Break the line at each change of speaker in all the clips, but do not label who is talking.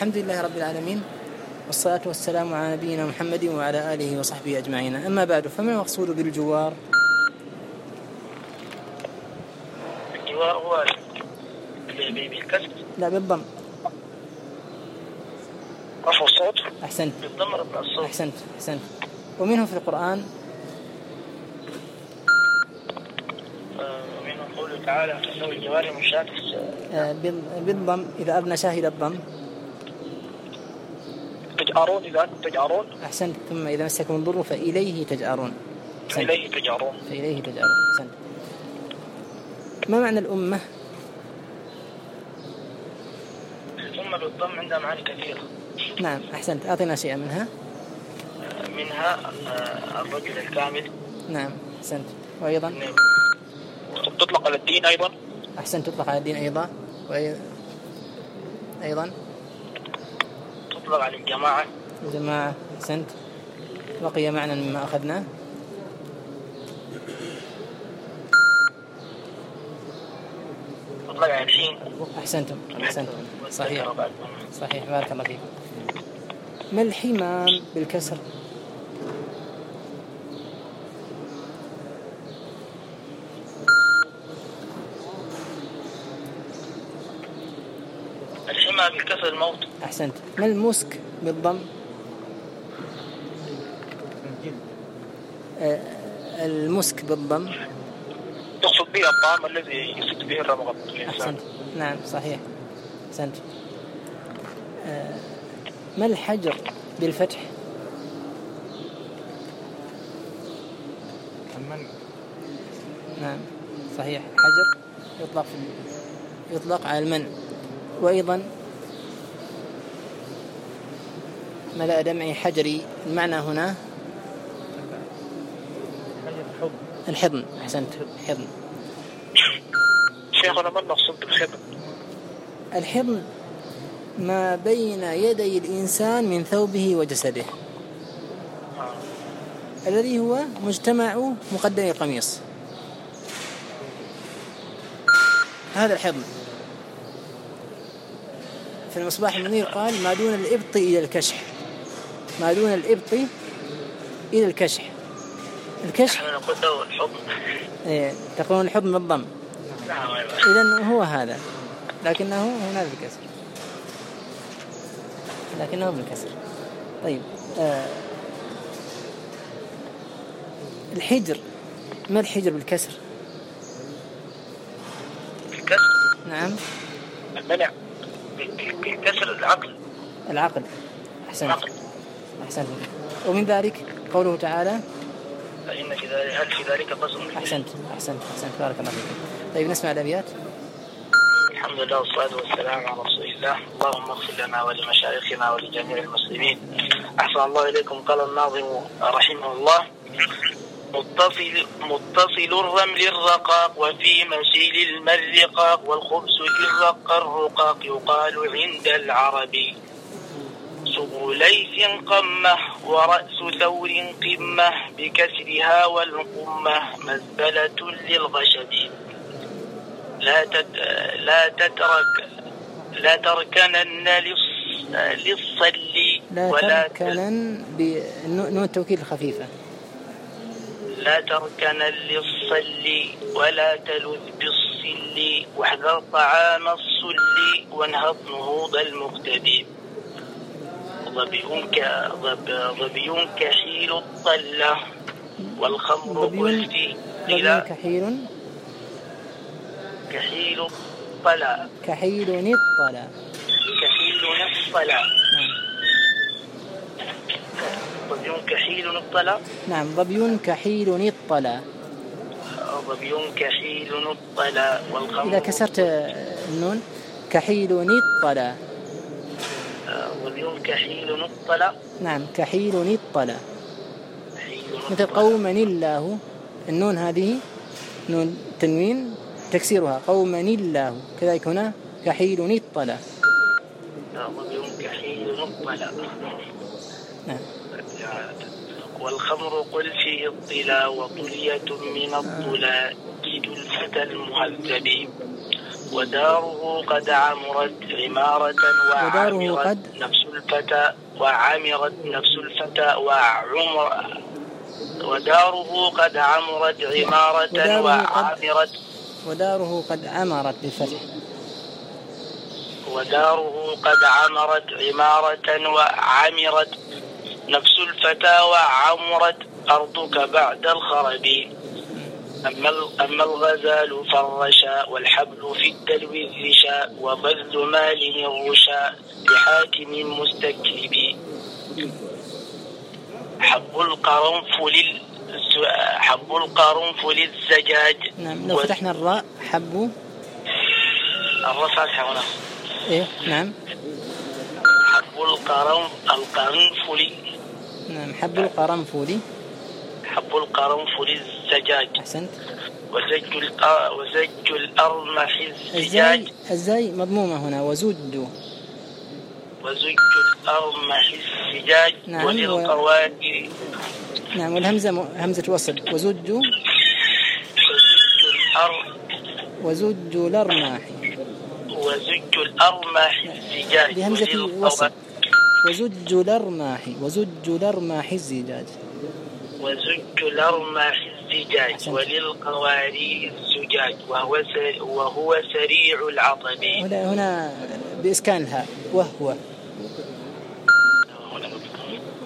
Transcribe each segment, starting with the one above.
الحمد لله رب العالمين والصلاة والسلام على نبينا محمد وعلى آله وصحبه أجمعين. أما بعد فما المقصود بالجوار؟
الجوار هو بالكسر.
لا بالضم.
رفع الصوت.
أحسنت.
بالضم رفع الصوت.
أحسنت أحسنت. ومنه في القرآن؟
آه، ومنهم قوله تعالى فسوي الجوار منشآت
آه، بال- بالضم إذا أبنى شاهد الضم.
تجأرون إذا أنتم تجأرون؟
أحسنت ثم إذا مسكم الضر فإليه تجأرون. أحسنت.
فإليه تجأرون.
فإليه تجأرون. أحسنت. ما معنى الأمة؟
ثم بالضم عندها معاني كثيرة.
نعم أحسنت. أعطنا شيئا منها.
منها الرجل الكامل.
نعم أحسنت. وأيضا؟
تطلق على الدين أيضا.
أحسنت تطلق على الدين أيضا. وأيضا أيضا؟
تطلق على الجماعة.
الجماعة أحسنت. بقي معنى مما أخذناه أحسنتم أحسنتم. صحيح. صحيح. بارك الله فيكم ما الحمام بالكسر؟
الحمى بالكسر الموت.
أحسنت. ما المسك بالضم؟ آه، المسك بالضم.
تقصد به الطعام الذي يسد به الرمغ
أحسنت. نعم صحيح. أحسنت. آه، ما الحجر بالفتح؟ نعم صحيح. حجر يطلق في يطلق على المنع. وأيضا ملأ دمعي حجري المعنى هنا الحضن. أحسنت. حضن.
شيخنا ما المقصود بالخدمة
الحضن ما بين يدي الإنسان من ثوبه وجسده. الذي هو مجتمع مقدم القميص. هذا الحضن. في المصباح المنير قال ما دون الإبط إلى الكشح. ما دون الإبط إلى الكشح. الكشح
إحنا نقول له الحضن
إيه، تقولون الحضن بالضم
نعم.
إذا هو هذا. لكنه هنا بالكسر. لكنه بالكسر. طيب آه الحجر. ما الحجر بالكسر؟
بالكسر؟
نعم.
المنع. بال- بالكسر العقل.
العقل. أحسنت.
العقل.
أحسنت ومن ذلك قوله تعالى
فإن في ذلك هل في ذلك قسم
أحسنت أحسنت أحسنت. بارك الله فيكم طيب نسمع الأبيات.
الحمد لله والصلاة والسلام على رسول الله. اللهم اغفر لنا ولمشايخنا ولجميع المسلمين. أحسن الله إليكم. قال الناظم رحمه الله متصل متصل الرمل الرقاق وفي مسيل الماء الرقاق والخبز إن رق الرقاق يقال عند العرب صبر ليث قمة ورأس ثور قمة بكسرها والقمة مزبلة للغشب. لا تت... لا تترك لا تركنن للص... للصل
لا
ولا
تركنن بنون التوكيد الخفيفة
لا تركن للصل ولا تلذ بالصل واحذر طعام الصل وانهض نهوض المقتدي. ظبي ك... ظب... ظبي كحيل الطلة. والخمر قلتي
ظبي
إلى
كحيل
كحيل الطلع
كحيل الطلا
كحيل الطلع
نعم
ظبي كحيل
نعم ظبي كحيل الطلا
ظبي كحيل الطلع والخمر
إذا كسرت النون كحيل الطلا
كحيل الطلع
نعم كحيل
كحيل
مثل. قوما الله النون هذه نون تنوين تكسيرها. قوما الله كذلك هنا كحيل
الطلع
نعم.
والخمر قل فيه الطلا وطلية من الطلا جد الفتى المهذب وداره قد عمرت عمارة
وداره
وعمرت
قد-
نفس الفتى وعمرت نفس الفتى وعمر وداره قد عمرت عمارة وعمرت
وداره قد عمرت بالفتح
وداره قد عمرت عمارة وعمرت نفس الفتى وعمرت أرضك بعد الخرب. أما أما الغزال فالرشا والحبل في الدلو الرشا وبذل مال الرشا لحاكم مستكتب حب القرنفل حب القرنفل الزجاج
نعم لو فتحنا الراء حبوا
الرفع هنا.
إيه نعم.
حب القرن القرنفل
نعم حب القرنفل
حب القرنفل الزجاج.
أحسنت.
وزج الأ- وزج
الزاي
الزجاج.
الزاي مضمومة هنا. وزد
وزج الأرمح الزجاج.
نعم، و-
وللقوادر
نعم والهمزة م- همزة وصل. وزد
وزج الأر
وزد الأرماح
وزج الأرمح الزجاج.
بهمزة
وللقوا-
وصل. وزج الأرماح وزج الأرماح الزجاج.
وزج الأرمح الزجاج. وللقوارير الزجاج وهو وهو سريع العطب.
هنا هنا بإسكان الهاء وهو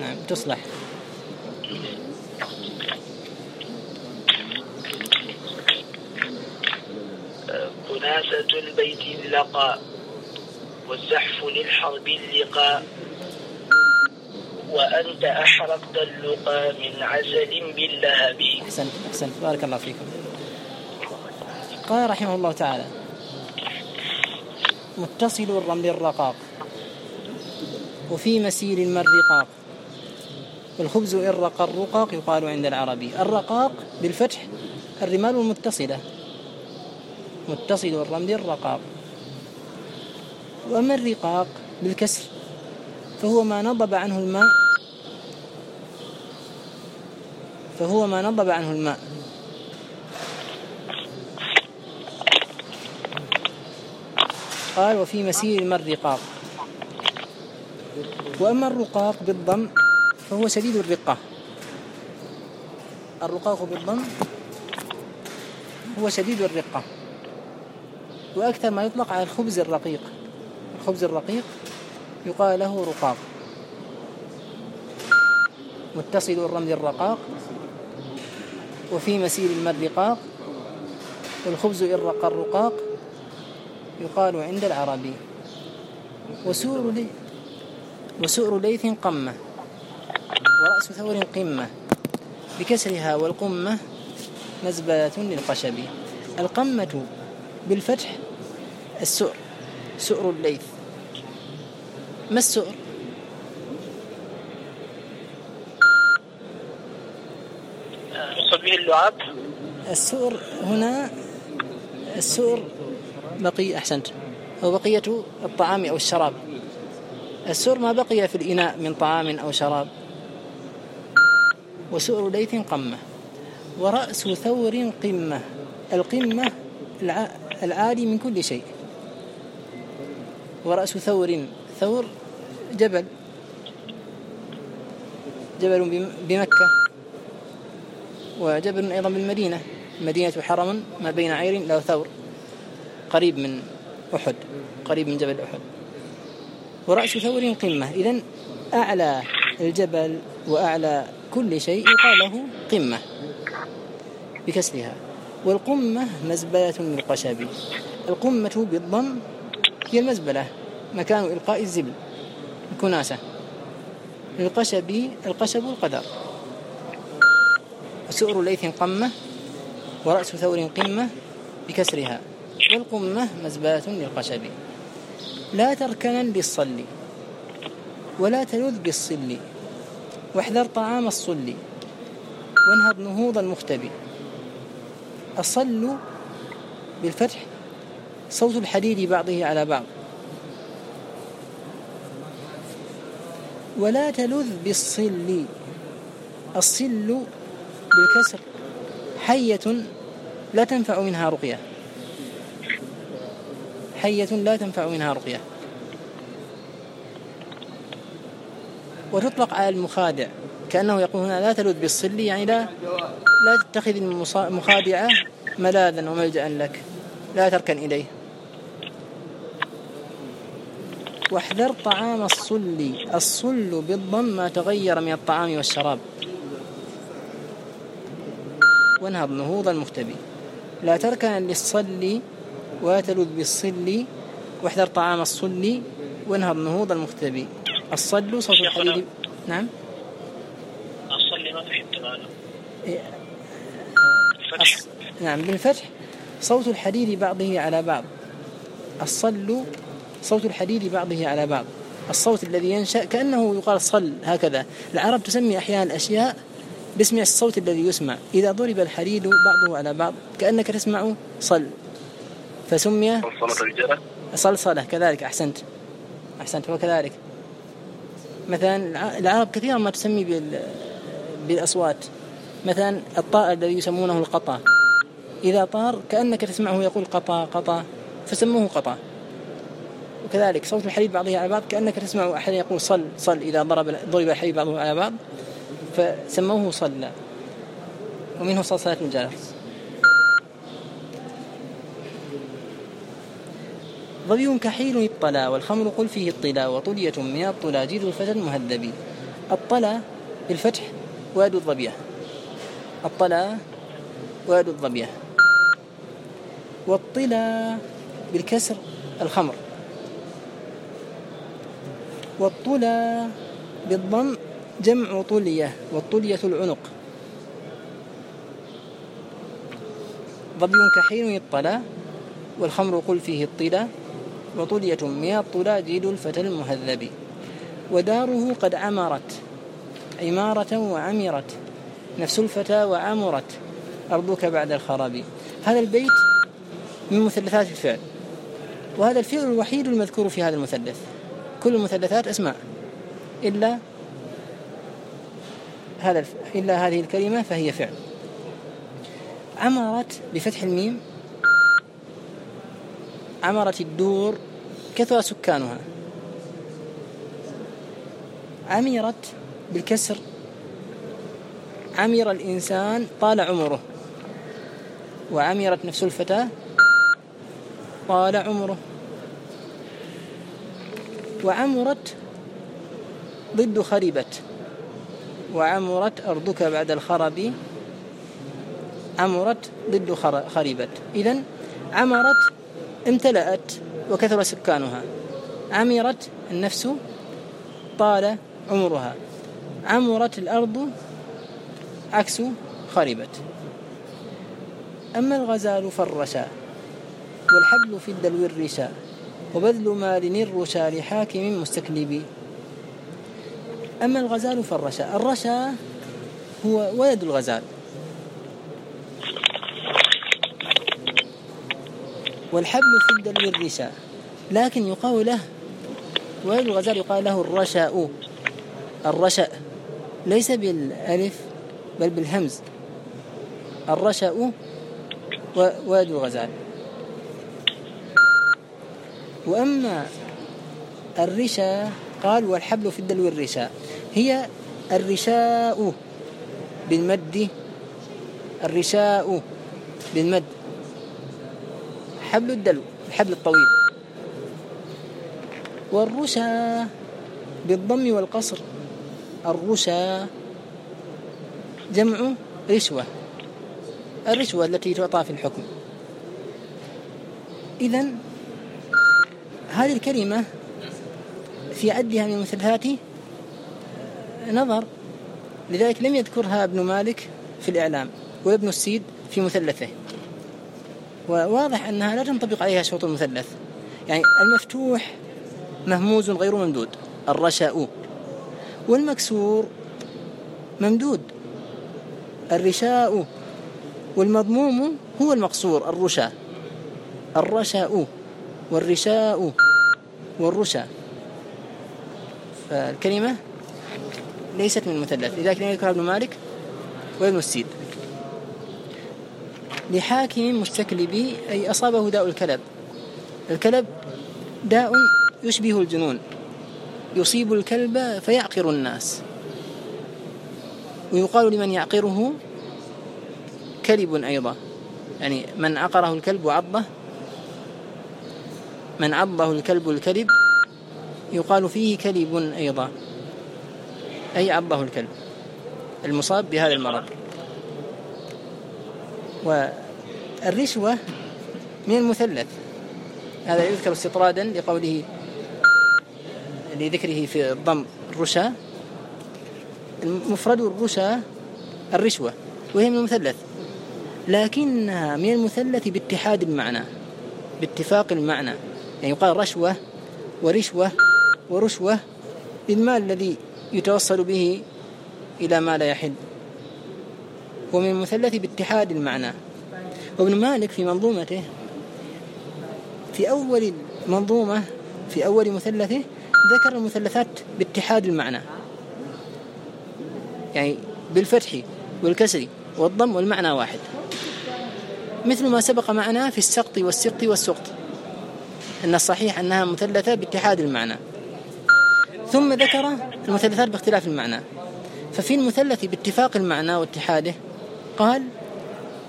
نعم تصلح.
كناسة البيت اللقاء والزحف للحرب اللقاء. وأنت أحرقت اللقى من عسل باللهب.
أحسنت أحسنت. بارك الله فيكم. قال رحمه الله تعالى متصل الرمل الرقاق وفي مسير المر رقاق والخبز إن رقى الرقاق يقال عند العربي. الرقاق بالفتح الرمال المتصلة. متصل الرمل الرقاق. وأما الرقاق بالكسر فهو ما نضب عنه الماء. فهو ما نضب عنه الماء. قال وفي مسير المر رقاق. وأما الرقاق بالضم فهو شديد الرقة. الرقاق بالضم هو شديد الرقة. وأكثر ما يطلق على الخبز الرقيق. الخبز الرقيق يقال له رقاق. متصل الرمل الرقاق. وفي مسير المر رقاق والخبز إن رقى الرقاق. يقال عند العربي. وسور لي وسؤر ليث قمة. ورأس ثور قمة. بكسرها والقمة مزبلة للقشب. القمة بالفتح السؤر. سؤر الليث. ما السؤر؟
يقصد به اللعاب؟
السؤر هنا السؤر بقي أحسنت. هو بقية الطعام أو الشراب. السؤر ما بقي في الإناء من طعام أو شراب. وسؤر ليث قمة. ورأس ثور قمة. القمة الع- العالي من كل شيء. ورأس ثور ثور جبل. جبل بم- بمكة. وجبل أيضا بالمدينة. المدينة حرم ما بين عير له ثور. قريب من أحد. قريب من جبل أحد. ورأس ثور قمة. إذا أعلى الجبل وأعلى كل شيء يقال له قمة. بكسرها. والقمة مزبلة للقشب القمة بالضم هي المزبلة. مكان إلقاء الزبل الكناسة. للقشب القشب القدر وسؤر ليث قمة ورأس ثور قمة بكسرها. والقمة مزبلة للقشب لا تركنا للصل ولا تلذ بالصل. واحذر طعام الصل وانهض نهوض المختبي الصل بالفتح صوت الحديد بعضه على بعض. ولا تلذ بالصل. الصل بالكسر. حية لا تنفع منها رقية. حية لا تنفع منها رقية. وتطلق على المخادع. كأنه يقول هنا لا تلذ بالصل يعني لا لا تتخذ المخادعة ملاذا وملجأ لك. لا تركن إليه. واحذر طعام الصل الصل بالضم ما تغير من الطعام والشراب. وانهض نهوض المختبي لا تركن للصل وتلذ بالصل واحذر طعام الصل وانهض نهوض المختبي الصل صوت الحديد نعم.
الصل ما فهمت معنا
إيه. نعم بالفتح. صوت الحديد بعضه على بعض. الصل صوت الحديد بعضه على بعض. الصوت الذي ينشأ كأنه يقال صل هكذا. العرب تسمي أحيانا الأشياء باسم الصوت الذي يسمع. إذا ضرب الحديد بعضه على بعض كأنك تسمع صل. فسمي صلصلة كذلك أحسنت. أحسنت وكذلك. مثلا العرب كثيرا ما تسمي بال بالأصوات. مثلا الطائر الذي يسمونه القطا. إذا طار كأنك تسمعه يقول قطا قطا فسموه قطا. وكذلك صوت الحديد بعضه على بعض كأنك تسمع أحد يقول صل صل إذا ضرب ضرب الحديد بعضه على بعض فسموه صلى. ومنه صلصلة الجرس ظبي كحيل الطلا والخمر قل فيه الطلا وطلية من الطلا جيد الفتى المهذب. الطلا بالفتح واد الظبية. الطلا واد الظبية. والطلا بالكسر الخمر. والطلا بالضم جمع طلية والطلية العنق. ظبي كحين الطلا والخمر قل فيه الطلا وطلية من الطلا جيد الفتى المهذب. وداره قد عمرت عمارة وعمرت نفس الفتى وعمرت أرضك بعد الخراب. هذا البيت من مثلثات الفعل وهذا الفعل الوحيد المذكور في هذا المثلث. كل المثلثات أسماء. إلا هذا إلا هذه الكلمة فهي فعل. عمرت بفتح الميم. عمرت الدور. كثر سكانها. عمرت بالكسر. عمر الإنسان طال عمره. وعمرت نفس الفتاة طال عمره. وعمرت ضد خربت وعمرت أرضك بعد الخرب عمرت ضد خربت إذا عمرت امتلأت وكثر سكانها. عمرت النفس طال عمرها. عمرت الأرض عكس خربت أما الغزال فالرشا والحبل في الدلو الرشا وبذل مال الرشا لحاكم مستكلب. أما الغزال فالرشا. الرشا هو ولد الغزال. والحبل في الدلو الرشا. لكن يقال له ولد الغزال يقال له الرشاء الرشأ ليس بالألف بل بالهمز. الرشأ ولد الغزال. وأما الرشا قال والحبل في الدلو الرشاء هي الرشاء بالمد الرشاء بالمد. حبل الدلو الحبل الطويل. والرشا بالضم والقصر. الرشا جمع رشوة الرشوة التي تعطى في الحكم. إذا هذه الكلمة في عدها من المثلثات نظر لذلك لم يذكرها ابن مالك في الإعلام ولا ابن السيد في مثلثه. وواضح أنها لا تنطبق عليها شروط المثلث. يعني المفتوح مهموز غير ممدود الرشاء. والمكسور ممدود الرشاء. والمضموم هو المقصور الرشا الرشاء. والرشاء والرشا. فالكلمة ليست من المثلث لذلك لم يذكرها ابن مالك وابن السيد. لحاكم مستكلبي أي أصابه داء الكلب. الكلب داء يشبه الجنون. يصيب الكلب فيعقر الناس. ويقال لمن يعقره كلب أيضا. يعني من عقره الكلب وعضه من عضه الكلب الكلب يقال فيه كلب أيضا. أي عضه الكلب المصاب بهذا المرض. والرشوة من المثلث. هذا يذكر استطرادا لقوله لذكره في الضم الرشا. المفرد الرشا الرشوة وهي من المثلث. لكنها من المثلث باتحاد المعنى باتفاق المعنى. يعني يقال رشوة ورشوة ورشوة للمال الذي يتوصل به إلى ما لا يحل. ومن المثلث باتحاد المعنى. وابن مالك في منظومته في أول منظومة في أول مثلثه ذكر المثلثات باتحاد المعنى. يعني بالفتح والكسر والضم والمعنى واحد. مثل ما سبق معنا في السقط والسقط والسقط. أن الصحيح أنها مثلثة باتحاد المعنى. ثم ذكر المثلثات باختلاف المعنى. ففي المثلث باتفاق المعنى واتحاده قال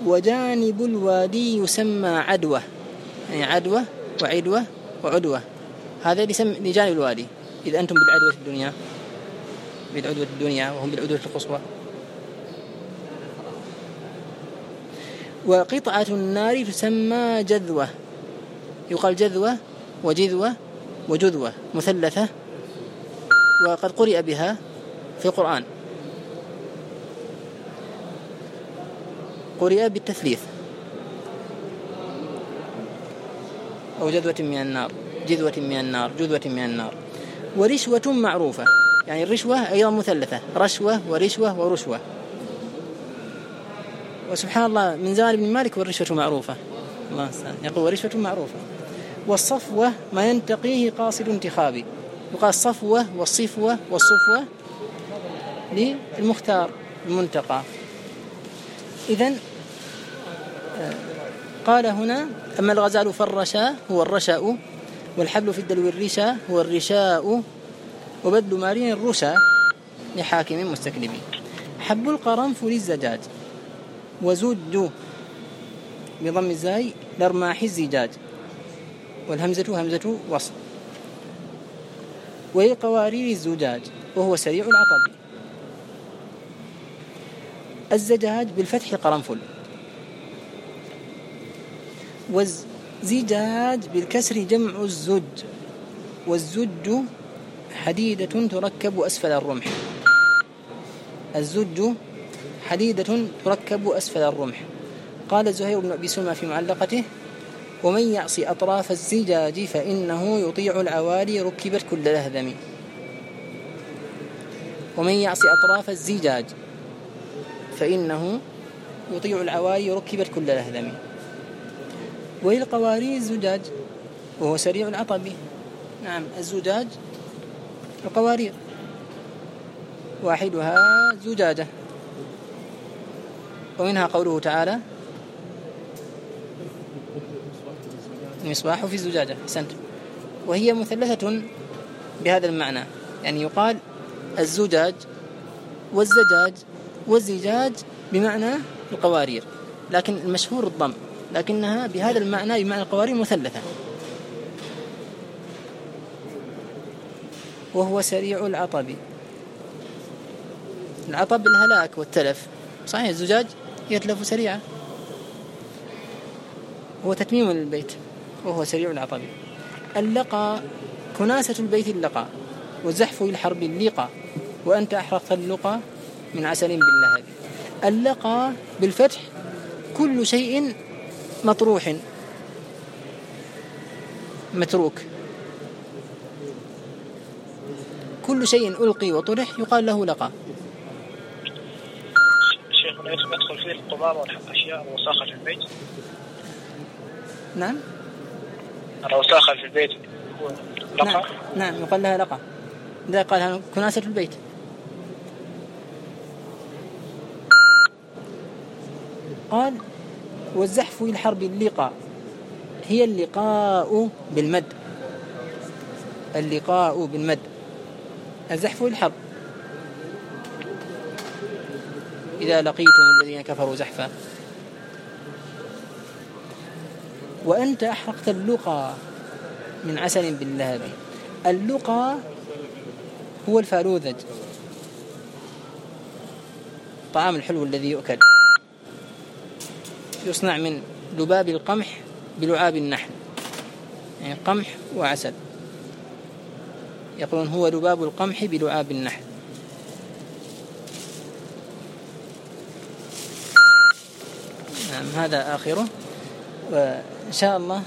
وجانب الوادي يسمى عدوة يعني عدوة وعدوة وعدوة هذا لجانب الوادي. إذا أنتم بالعدوة الدنيا. بالعدوة الدنيا وهم بالعدوة القصوى. وقطعة النار تسمى جذوة. يقال جذوة وجذوة وجذوة مثلثة وقد قرئ بها في القرآن. قرئ بالتثليث. أو جذوة من النار جذوة من النار جذوة من النار. ورشوة معروفة يعني الرشوة أيضا مثلثة رشوة ورشوة ورشوة. وسبحان الله من زمان ابن مالك والرشوة معروفة. الله يقول ورشوة معروفة. والصفوة ما ينتقيه قاصد انتخابي. يقال الصفوة والصفوة والصفوة للمختار المنتقى. إذا آه، قال هنا أما الغزال فالرشا هو الرشاء والحبل في الدلو الرشا هو الرشاء وبدل مارين الرشا لحاكم مستكلم حب القرنفل الزجاج وزد بضم الزاي لرماح الزجاج. والهمزة همزة وصل. وللقوارير الزجاج وهو سريع العطب. الزجاج بالفتح قرنفل. والزجاج بالكسر جمع الزج. والزج حديدة تركب أسفل الرمح. الزج حديدة تركب أسفل الرمح. قال زهير بن أبي سلمى في معلقته ومن يعصي أطراف الزجاج فإنه يطيع العوالي ركبت كل لهذم. ومن يعصي أطراف الزجاج فإنه يطيع العوالي ركبت كل لهذم. وللقوارير الزجاج وهو سريع العطب نعم الزجاج القوارير. واحدها زجاجة. ومنها قوله تعالى المصباح في الزجاجة أحسنت وهي مثلثة بهذا المعنى. يعني يقال الزجاج والزجاج والزجاج بمعنى القوارير. لكن المشهور الضم. لكنها بهذا المعنى بمعنى القوارير مثلثة. وهو سريع العطب. العطب الهلاك والتلف. صحيح الزجاج يتلف سريعا هو تتميم للبيت. وهو سريع العطب اللقى كناسة البيت اللقى وزحف الحرب اللقى وأنت أحرقت اللقى من عسل باللهب. اللقى بالفتح كل شيء مطروح. متروك. كل شيء ألقي وطرح يقال له لقى.
شيخنا يدخل فيه القمامة والأشياء الوساخة في البيت.
نعم.
الوساخة في البيت. لقى
نعم, نعم يقال لها لقى إذا قالها كناسة البيت. قال والزحف الحرب اللقى هي اللقاء بالمد. اللقاء بالمد. الزحف الحظ إذا لقيتم الذين كفروا زحفا. وأنت أحرقت اللقى من عسل باللهب اللقى هو الفالوذج الطعام الحلو الذي يؤكل. يصنع من لباب القمح بلعاب النحل. يعني قمح وعسل. يقولون هو لباب القمح بلعاب النحل. نعم هذا آخره. وإن شاء الله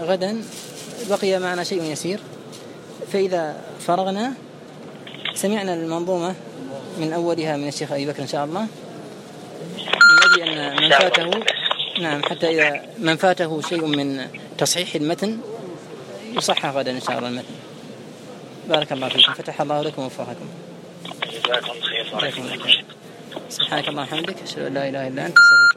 غدا بقي معنا شيء يسير. فإذا فرغنا سمعنا المنظومة من أولها من الشيخ أبي بكر إن شاء الله. من أجل أن من فاته نعم حتى إذا من فاته شيء من تصحيح المتن يصحح غدا إن شاء الله المتن. بارك الله فيكم. فتح الله لكم ووفقكم
جزاكم خير.
سبحانك اللهم وبحمدك أشهد أن لا إله إلا أنت أستغفرك